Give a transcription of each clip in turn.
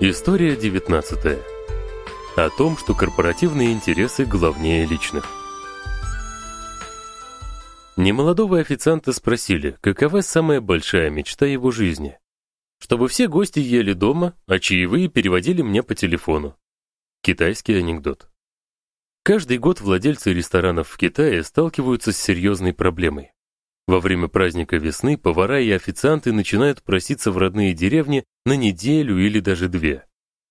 История 19. О том, что корпоративные интересы главнее личных. Немолодого официанта спросили, какова самая большая мечта его жизни. Чтобы все гости ели дома, а чаевые переводили мне по телефону. Китайский анекдот. Каждый год владельцы ресторанов в Китае сталкиваются с серьезной проблемой. Во время праздника весны повара и официанты начинают проситься в родные деревни на неделю или даже две.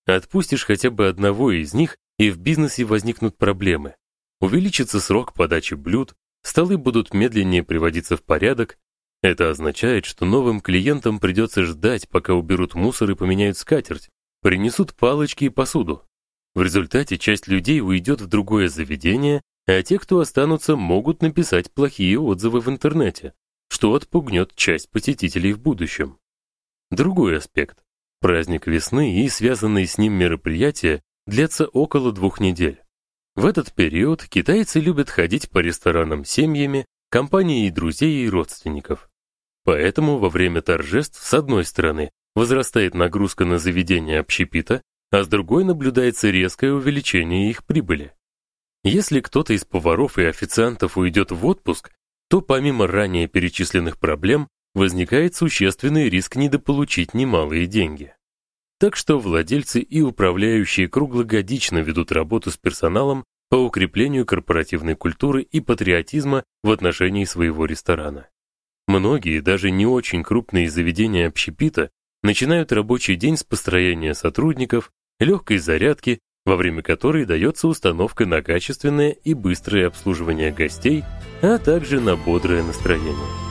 Отпустишь хотя бы одного из них, и в бизнесе возникнут проблемы. Увеличится срок подачи блюд, столы будут медленнее приводиться в порядок. Это означает, что новым клиентам придется ждать, пока уберут мусор и поменяют скатерть, принесут палочки и посуду. В результате часть людей уйдет в другое заведение, а те, кто останутся, могут написать плохие отзывы в интернете, что отпугнет часть посетителей в будущем. Другой аспект. Праздник весны и связанные с ним мероприятия длятся около двух недель. В этот период китайцы любят ходить по ресторанам семьями, компанией друзей и родственников. Поэтому во время торжеств с одной стороны возрастает нагрузка на заведение общепита, а с другой наблюдается резкое увеличение их прибыли. Если кто-то из поваров и официантов уйдет в отпуск, то помимо ранее перечисленных проблем возникает существенный риск недополучить немалые деньги. Так что владельцы и управляющие круглогодично ведут работу с персоналом по укреплению корпоративной культуры и патриотизма в отношении своего ресторана. Многие, даже не очень крупные заведения общепита, начинают рабочий день с построения сотрудников, легкой зарядки, во время которой дается установка на качественное и быстрое обслуживание гостей, а также на бодрое настроение.